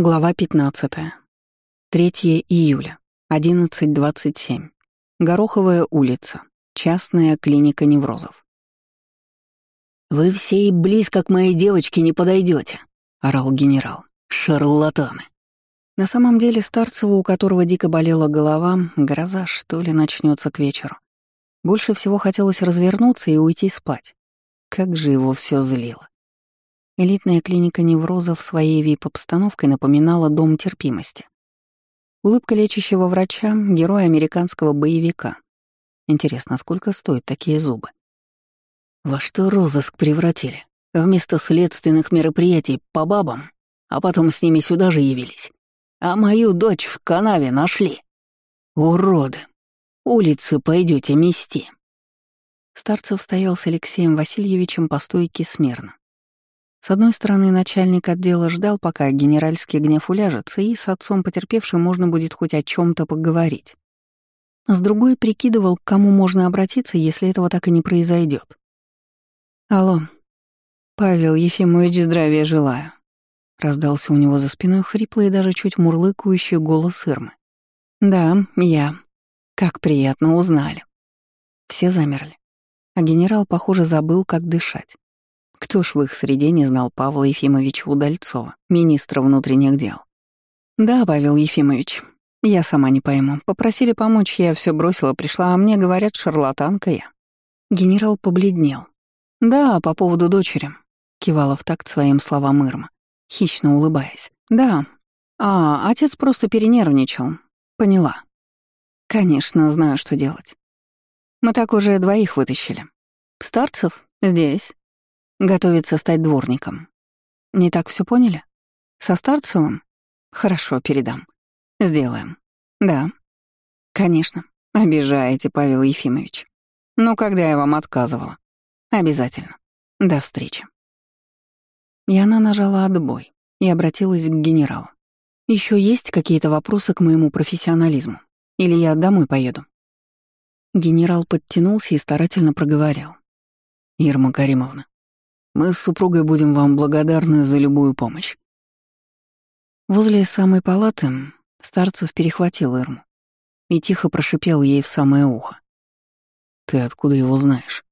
Глава 15. 3 июля, 11.27. Гороховая улица. Частная клиника неврозов. «Вы все и близко к моей девочке не подойдете, орал генерал. «Шарлатаны!» На самом деле Старцеву, у которого дико болела голова, гроза, что ли, начнется к вечеру. Больше всего хотелось развернуться и уйти спать. Как же его все злило. Элитная клиника неврозов своей вип-обстановкой напоминала дом терпимости. Улыбка лечащего врача — героя американского боевика. Интересно, сколько стоят такие зубы? Во что розыск превратили? Вместо следственных мероприятий по бабам, а потом с ними сюда же явились. А мою дочь в канаве нашли. Уроды. Улицы пойдете мести. Старцев стоял с Алексеем Васильевичем по стойке смирно. С одной стороны, начальник отдела ждал, пока генеральский гнев уляжется, и с отцом потерпевшим можно будет хоть о чем то поговорить. С другой прикидывал, к кому можно обратиться, если этого так и не произойдет. «Алло, Павел Ефимович, здравия желаю», — раздался у него за спиной хриплый и даже чуть мурлыкающий голос Ирмы. «Да, я. Как приятно узнали». Все замерли. А генерал, похоже, забыл, как дышать. Кто ж в их среде не знал Павла Ефимовича Удальцова, министра внутренних дел? Да, Павел Ефимович, я сама не пойму. Попросили помочь, я все бросила, пришла, а мне говорят, шарлатанка я. Генерал побледнел. Да, по поводу дочери. Кивала в такт своим словам Ирма, хищно улыбаясь. Да. А, отец просто перенервничал. Поняла. Конечно, знаю, что делать. Мы так уже двоих вытащили. Старцев? Здесь. Готовится стать дворником. Не так все поняли? Со Старцевым? Хорошо, передам. Сделаем. Да. Конечно. Обижаете, Павел Ефимович. Ну, когда я вам отказывала? Обязательно. До встречи. И она нажала отбой и обратилась к генералу. Еще есть какие-то вопросы к моему профессионализму? Или я домой поеду? Генерал подтянулся и старательно проговорил. «Ирма Каримовна, мы с супругой будем вам благодарны за любую помощь. Возле самой палаты Старцев перехватил Ирму и тихо прошипел ей в самое ухо. «Ты откуда его знаешь?»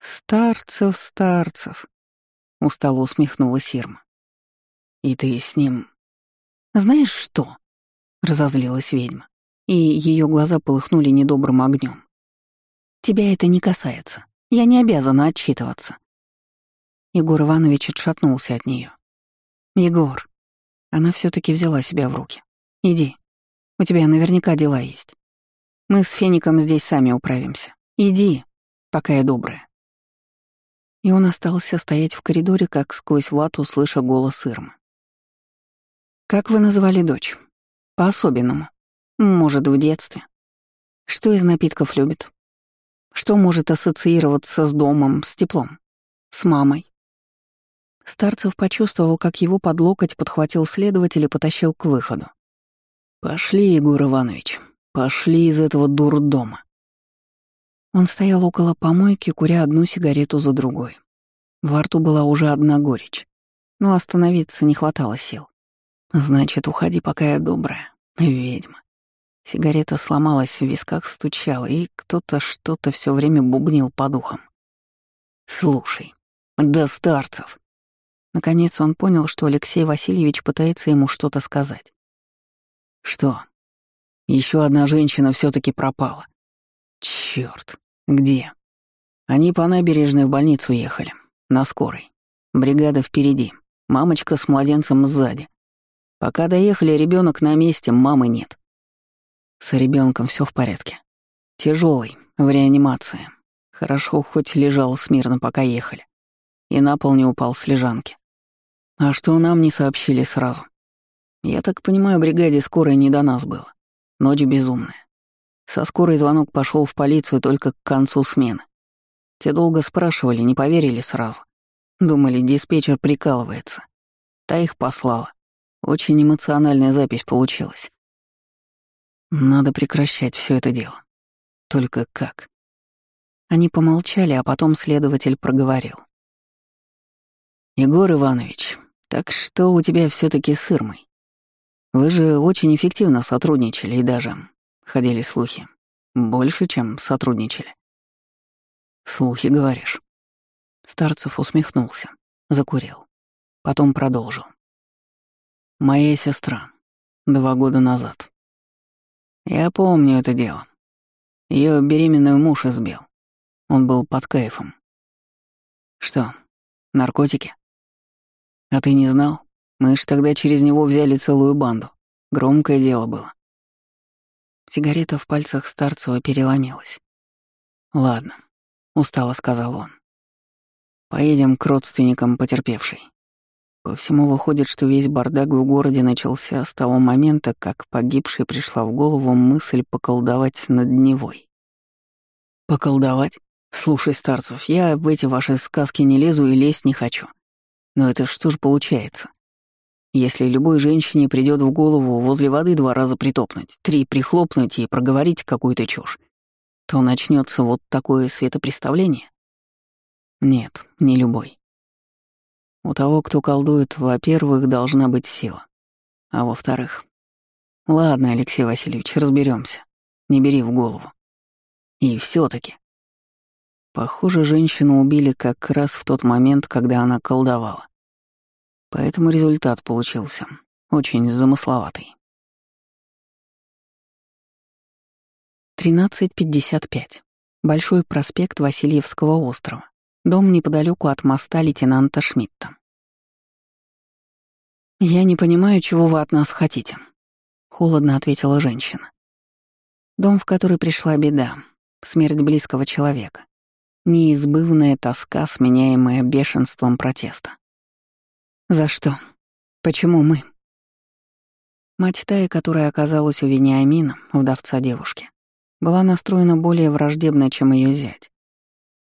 «Старцев, Старцев», — устало усмехнулась Ирма. «И ты с ним...» «Знаешь что?» — разозлилась ведьма, и ее глаза полыхнули недобрым огнем. «Тебя это не касается. Я не обязана отчитываться. Егор Иванович отшатнулся от нее. «Егор». Она все таки взяла себя в руки. «Иди. У тебя наверняка дела есть. Мы с Феником здесь сами управимся. Иди, пока я добрая». И он остался стоять в коридоре, как сквозь вату, слыша голос Ирмы. «Как вы называли дочь? По-особенному. Может, в детстве? Что из напитков любит? Что может ассоциироваться с домом, с теплом? С мамой? Старцев почувствовал, как его под локоть подхватил следователь и потащил к выходу. «Пошли, Егор Иванович, пошли из этого дурдома». Он стоял около помойки, куря одну сигарету за другой. Во рту была уже одна горечь, но остановиться не хватало сил. «Значит, уходи, пока я добрая, ведьма». Сигарета сломалась, в висках стучала, и кто-то что-то все время бубнил по духам. «Слушай, да старцев!» Наконец он понял, что Алексей Васильевич пытается ему что-то сказать. «Что? Еще одна женщина все таки пропала. Черт, где?» Они по набережной в больницу ехали, на скорой. Бригада впереди, мамочка с младенцем сзади. Пока доехали, ребенок на месте, мамы нет. С ребенком все в порядке. Тяжелый, в реанимации. Хорошо, хоть лежал смирно, пока ехали. И на пол не упал с лежанки. А что нам не сообщили сразу? Я так понимаю, бригаде скорой не до нас было. Ночь безумная. Со скорой звонок пошел в полицию только к концу смены. Те долго спрашивали, не поверили сразу. Думали, диспетчер прикалывается. Та их послала. Очень эмоциональная запись получилась. Надо прекращать все это дело. Только как? Они помолчали, а потом следователь проговорил. «Егор Иванович, так что у тебя все таки с Ирмой? Вы же очень эффективно сотрудничали и даже, ходили слухи, больше, чем сотрудничали. Слухи, говоришь. Старцев усмехнулся, закурил. Потом продолжил. Моя сестра. Два года назад. Я помню это дело. Ее беременную муж избил. Он был под кайфом. Что, наркотики? А ты не знал? Мы ж тогда через него взяли целую банду. Громкое дело было. Сигарета в пальцах Старцева переломилась. «Ладно», — устало сказал он. «Поедем к родственникам потерпевшей. По всему выходит, что весь бардак в городе начался с того момента, как погибшей пришла в голову мысль поколдовать над Дневой. «Поколдовать? Слушай, Старцев, я в эти ваши сказки не лезу и лезть не хочу. Но это что ж получается? Если любой женщине придет в голову возле воды два раза притопнуть, три прихлопнуть и проговорить какую-то чушь, то начнется вот такое светопреставление? Нет, не любой. У того, кто колдует, во-первых, должна быть сила. А во-вторых... Ладно, Алексей Васильевич, разберемся. Не бери в голову. И все таки Похоже, женщину убили как раз в тот момент, когда она колдовала. Поэтому результат получился очень замысловатый. 13.55. Большой проспект Васильевского острова. Дом неподалеку от моста лейтенанта Шмидта. «Я не понимаю, чего вы от нас хотите», — холодно ответила женщина. Дом, в который пришла беда, смерть близкого человека, неизбывная тоска, сменяемая бешенством протеста. «За что? Почему мы?» Мать Таи, которая оказалась у Вениамина, вдовца девушки, была настроена более враждебно, чем ее зять.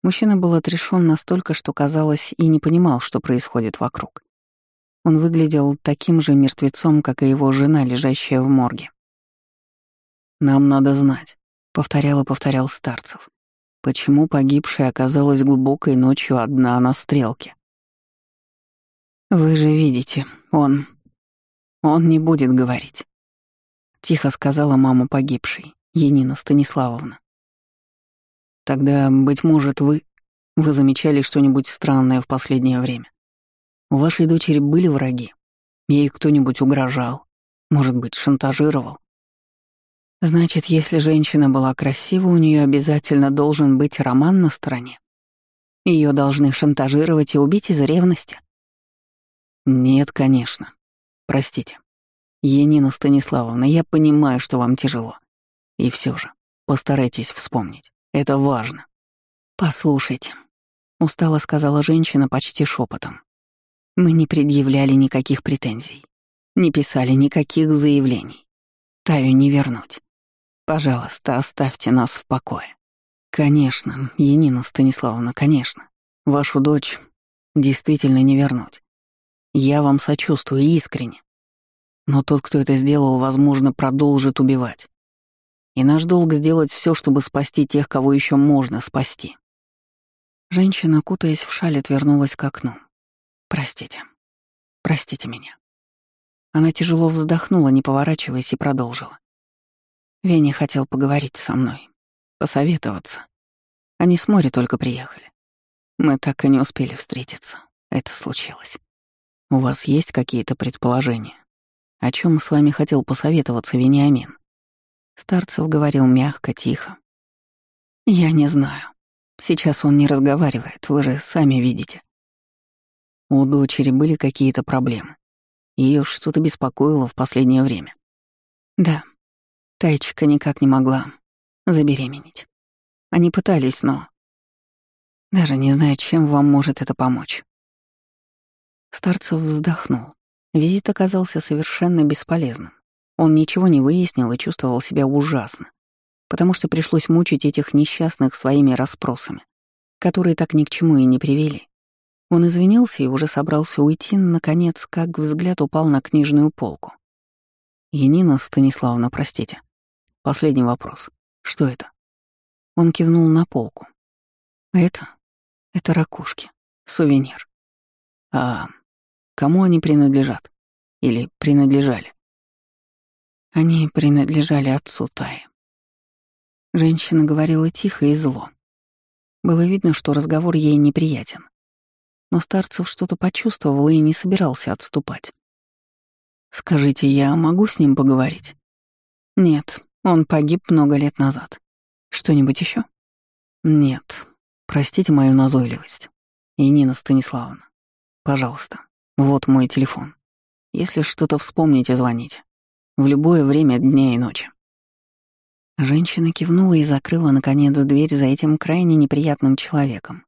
Мужчина был отрешен настолько, что, казалось, и не понимал, что происходит вокруг. Он выглядел таким же мертвецом, как и его жена, лежащая в морге. «Нам надо знать», — повторял и повторял Старцев. «Почему погибшая оказалась глубокой ночью одна на стрелке?» «Вы же видите, он... он не будет говорить», — тихо сказала мама погибшей, Енина Станиславовна. Тогда, быть может, вы... Вы замечали что-нибудь странное в последнее время? У вашей дочери были враги? Ей кто-нибудь угрожал? Может быть, шантажировал? Значит, если женщина была красива, у нее обязательно должен быть роман на стороне. Ее должны шантажировать и убить из ревности? Нет, конечно. Простите. Енина Станиславовна, я понимаю, что вам тяжело. И все же, постарайтесь вспомнить. Это важно. Послушайте, устало сказала женщина почти шепотом. Мы не предъявляли никаких претензий, не писали никаких заявлений. Таю не вернуть. Пожалуйста, оставьте нас в покое. Конечно, Енина Станиславовна, конечно. Вашу дочь действительно не вернуть. Я вам сочувствую искренне. Но тот, кто это сделал, возможно, продолжит убивать. И наш долг сделать все, чтобы спасти тех, кого еще можно спасти. Женщина, кутаясь в шаль, отвернулась к окну. «Простите. Простите меня». Она тяжело вздохнула, не поворачиваясь, и продолжила. Веня хотел поговорить со мной, посоветоваться. Они с моря только приехали. Мы так и не успели встретиться. Это случилось. У вас есть какие-то предположения? О чем с вами хотел посоветоваться Вениамин? Старцев говорил мягко, тихо. «Я не знаю. Сейчас он не разговаривает, вы же сами видите». У дочери были какие-то проблемы. Ее что-то беспокоило в последнее время. Да, Тайчика никак не могла забеременеть. Они пытались, но... Даже не знаю, чем вам может это помочь. Старцев вздохнул. Визит оказался совершенно бесполезным. Он ничего не выяснил и чувствовал себя ужасно, потому что пришлось мучить этих несчастных своими расспросами, которые так ни к чему и не привели. Он извинился и уже собрался уйти, наконец, как взгляд упал на книжную полку. «Янина Станиславовна, простите. Последний вопрос. Что это?» Он кивнул на полку. «Это? Это ракушки. Сувенир. А кому они принадлежат? Или принадлежали?» Они принадлежали отцу Таи. Женщина говорила тихо и зло. Было видно, что разговор ей неприятен. Но Старцев что-то почувствовал и не собирался отступать. «Скажите, я могу с ним поговорить?» «Нет, он погиб много лет назад. Что-нибудь еще? «Нет. Простите мою назойливость. И Нина Станиславовна, пожалуйста, вот мой телефон. Если что-то вспомните, звоните. В любое время дня и ночи». Женщина кивнула и закрыла, наконец, дверь за этим крайне неприятным человеком.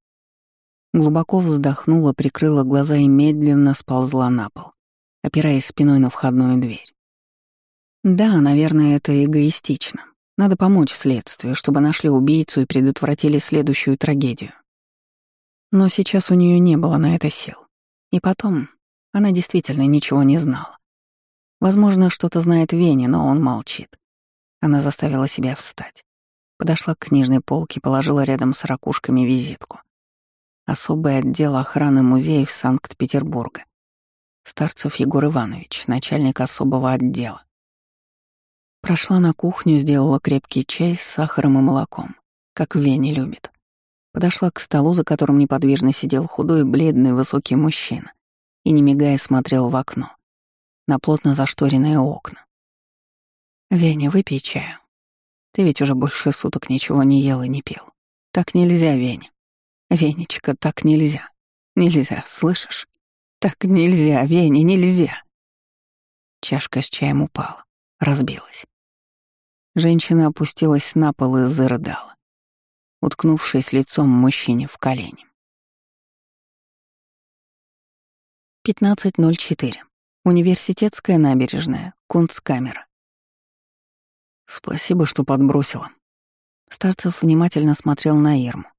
Глубоко вздохнула, прикрыла глаза и медленно сползла на пол, опираясь спиной на входную дверь. Да, наверное, это эгоистично. Надо помочь следствию, чтобы нашли убийцу и предотвратили следующую трагедию. Но сейчас у нее не было на это сил. И потом, она действительно ничего не знала. Возможно, что-то знает Веня, но он молчит. Она заставила себя встать. Подошла к книжной полке, положила рядом с ракушками визитку. Особый отдел охраны музеев Санкт-Петербурга. Старцев Егор Иванович, начальник особого отдела. Прошла на кухню, сделала крепкий чай с сахаром и молоком, как Вене любит. Подошла к столу, за которым неподвижно сидел худой, бледный, высокий мужчина, и, не мигая, смотрел в окно, на плотно зашторенные окна. «Веня, выпей чаю. Ты ведь уже больше суток ничего не ел и не пил. Так нельзя, Веня. Венечка, так нельзя. Нельзя, слышишь? Так нельзя, Веня, нельзя!» Чашка с чаем упала, разбилась. Женщина опустилась на пол и зарыдала, уткнувшись лицом мужчине в колени. 15.04. Университетская набережная, Кунцкамера. Спасибо, что подбросила. Старцев внимательно смотрел на Ирму.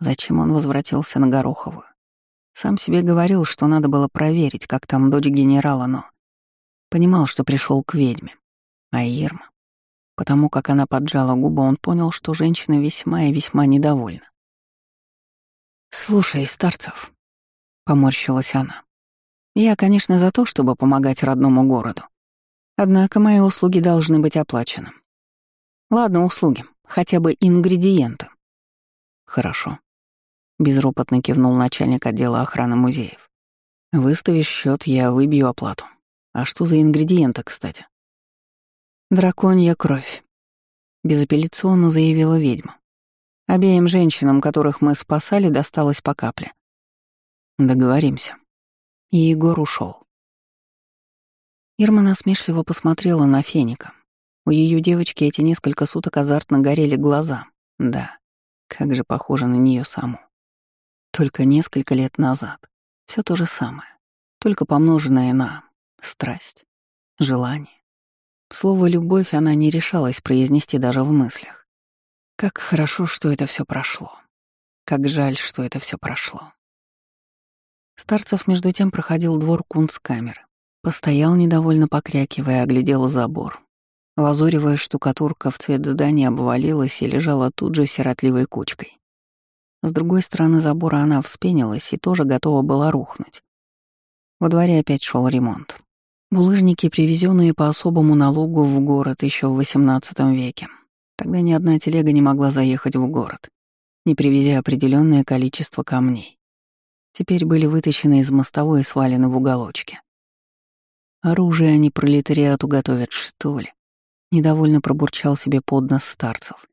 Зачем он возвратился на Гороховую? Сам себе говорил, что надо было проверить, как там дочь генерала, но... Понимал, что пришел к ведьме. А Ирма? Потому как она поджала губы, он понял, что женщина весьма и весьма недовольна. «Слушай, Старцев», — поморщилась она, — «я, конечно, за то, чтобы помогать родному городу. Однако мои услуги должны быть оплачены. Ладно, услуги, хотя бы ингредиенты. Хорошо. Безропотно кивнул начальник отдела охраны музеев. Выставишь счет, я выбью оплату. А что за ингредиенты, кстати? Драконья кровь. Безапелляционно заявила ведьма. Обеим женщинам, которых мы спасали, досталось по капле. Договоримся. И Егор ушел. Ирма насмешливо посмотрела на Феника. У ее девочки эти несколько суток азартно горели глаза. Да, как же похоже на нее саму. Только несколько лет назад. Все то же самое, только помноженное на страсть, желание. Слово «любовь» она не решалась произнести даже в мыслях. Как хорошо, что это все прошло. Как жаль, что это все прошло. Старцев между тем проходил двор кунсткамеры. Постоял, недовольно покрякивая, оглядел забор, Лазуревая штукатурка в цвет здания обвалилась и лежала тут же сиротливой кучкой. С другой стороны забора она вспенилась и тоже готова была рухнуть. Во дворе опять шел ремонт. Булыжники, привезенные по особому налогу в город еще в XVIII веке. Тогда ни одна телега не могла заехать в город, не привезя определенное количество камней. Теперь были вытащены из мостовой и свалены в уголочке. Оружие они пролетариату готовят, что ли? Недовольно пробурчал себе под нос старцев.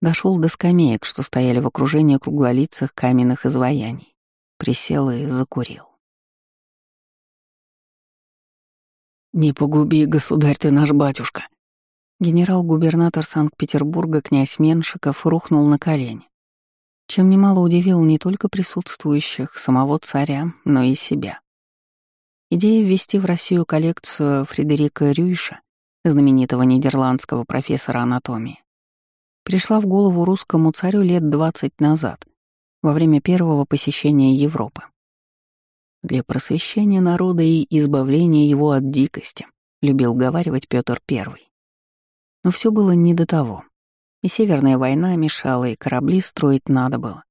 Дошел до скамеек, что стояли в окружении круглолицых каменных изваяний. Присел и закурил. «Не погуби, государь ты наш батюшка!» Генерал-губернатор Санкт-Петербурга князь Меншиков рухнул на колени, чем немало удивил не только присутствующих, самого царя, но и себя. Идея ввести в Россию коллекцию Фредерика Рюйша знаменитого нидерландского профессора анатомии, пришла в голову русскому царю лет 20 назад, во время первого посещения Европы. Для просвещения народа и избавления его от дикости, любил говаривать Петр I. Но все было не до того. И Северная война мешала, и корабли строить надо было.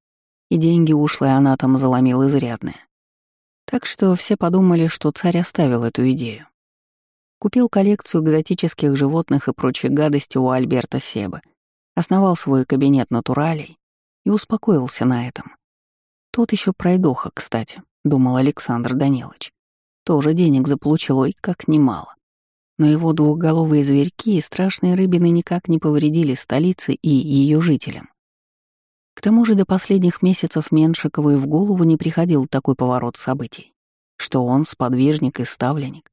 И деньги ушлые она там заломил изрядные. Так что все подумали, что царь оставил эту идею. Купил коллекцию экзотических животных и прочей гадости у Альберта Себы, основал свой кабинет натуралей и успокоился на этом. Тот еще пройдоха, кстати, думал Александр Данилович. Тоже денег заполучил, ой, как немало. Но его двухголовые зверьки и страшные рыбины никак не повредили столице и ее жителям. К тому же до последних месяцев Меншикову и в голову не приходил такой поворот событий, что он, сподвижник и ставленник,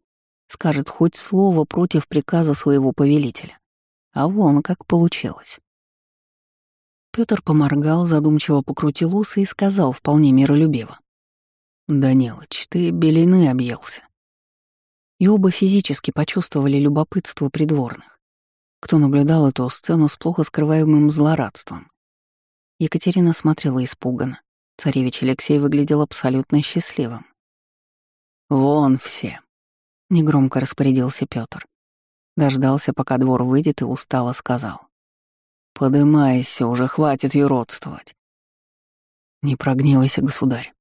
скажет хоть слово против приказа своего повелителя. А вон как получилось. Пётр поморгал, задумчиво покрутил усы и сказал вполне миролюбиво. «Данилыч, ты белины объелся». И оба физически почувствовали любопытство придворных. Кто наблюдал эту сцену с плохо скрываемым злорадством. Екатерина смотрела испуганно. Царевич Алексей выглядел абсолютно счастливым. «Вон все», — негромко распорядился Пётр. Дождался, пока двор выйдет, и устало сказал. «Подымайся, уже хватит юродствовать». «Не прогневайся, государь,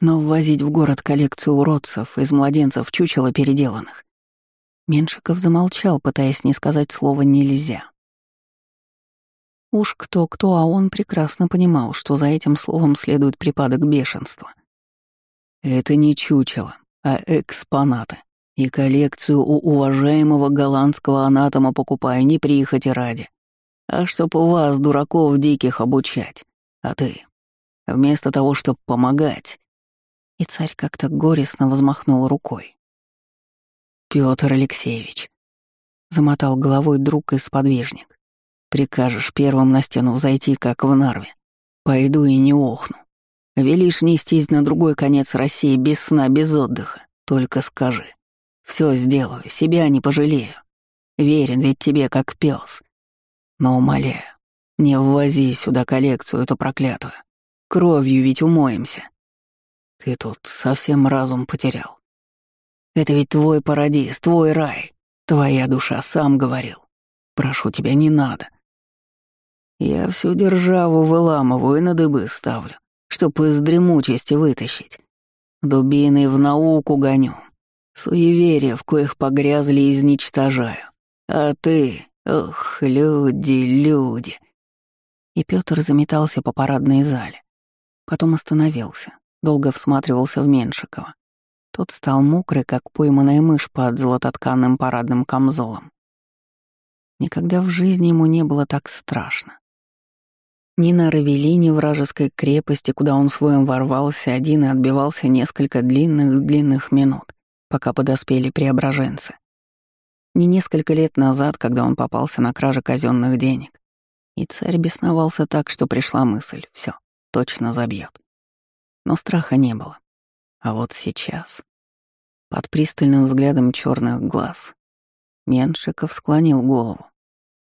но ввозить в город коллекцию уродцев из младенцев чучело переделанных». Меншиков замолчал, пытаясь не сказать слово «нельзя». Уж кто-кто, а он прекрасно понимал, что за этим словом следует припадок бешенства. «Это не чучело, а экспонаты», и коллекцию у уважаемого голландского анатома покупаю не прихоти ради, а чтоб вас, дураков диких, обучать. А ты, вместо того, чтобы помогать...» И царь как-то горестно взмахнул рукой. Петр Алексеевич», — замотал головой друг и сподвижник, — «прикажешь первым на стену взойти, как в Нарве. Пойду и не охну. Велишь нестись на другой конец России без сна, без отдыха. Только скажи, все сделаю, себя не пожалею. Верен ведь тебе как пес. Но умоляю, не ввози сюда коллекцию эту проклятую. Кровью ведь умоемся. Ты тут совсем разум потерял. Это ведь твой парадиз, твой рай. Твоя душа, сам говорил. Прошу тебя, не надо. Я всю державу выламываю и на дыбы ставлю, чтоб из дремучести вытащить. Дубиной в науку гоню, Суеверия, в коих погрязли, изничтожаю. А ты, ох, люди, люди. И Пётр заметался по парадной зале. Потом остановился, долго всматривался в Меншикова. Тот стал мокрый, как пойманная мышь под золототканным парадным камзолом. Никогда в жизни ему не было так страшно. Ни на Равелине, вражеской крепости, куда он своим ворвался один и отбивался несколько длинных-длинных минут, пока подоспели преображенцы. Не несколько лет назад, когда он попался на краже казенных денег, и царь бесновался так, что пришла мысль — все, точно забьет. Но страха не было. А вот сейчас, под пристальным взглядом черных глаз, Меншиков склонил голову.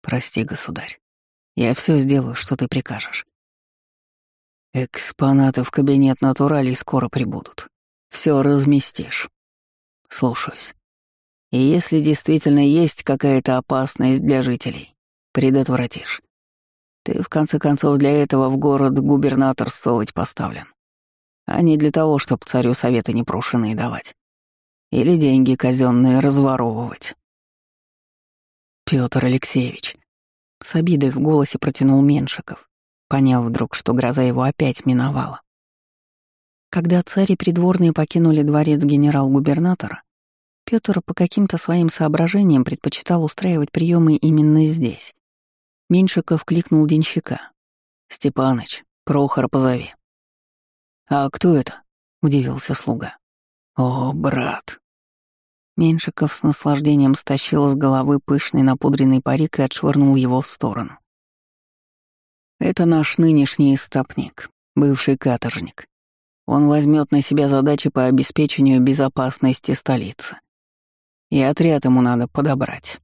«Прости, государь, я все сделаю, что ты прикажешь. Экспонаты в кабинет натуралей скоро прибудут. Все разместишь. Слушаюсь. И если действительно есть какая-то опасность для жителей, предотвратишь. Ты, в конце концов, для этого в город губернаторствовать поставлен. А не для того, чтобы царю советы непрошенные давать. Или деньги казенные разворовывать. Петр Алексеевич. С обидой в голосе протянул Меншиков, поняв вдруг, что гроза его опять миновала. Когда царь и придворные покинули дворец генерал-губернатора, Пётр по каким-то своим соображениям предпочитал устраивать приемы именно здесь. Меньшиков кликнул денщика. «Степаныч, Прохор позови». «А кто это?» — удивился слуга. «О, брат!» Меньшиков с наслаждением стащил с головы пышный напудренный парик и отшвырнул его в сторону. «Это наш нынешний истопник, бывший каторжник. Он возьмет на себя задачи по обеспечению безопасности столицы и отряд ему надо подобрать.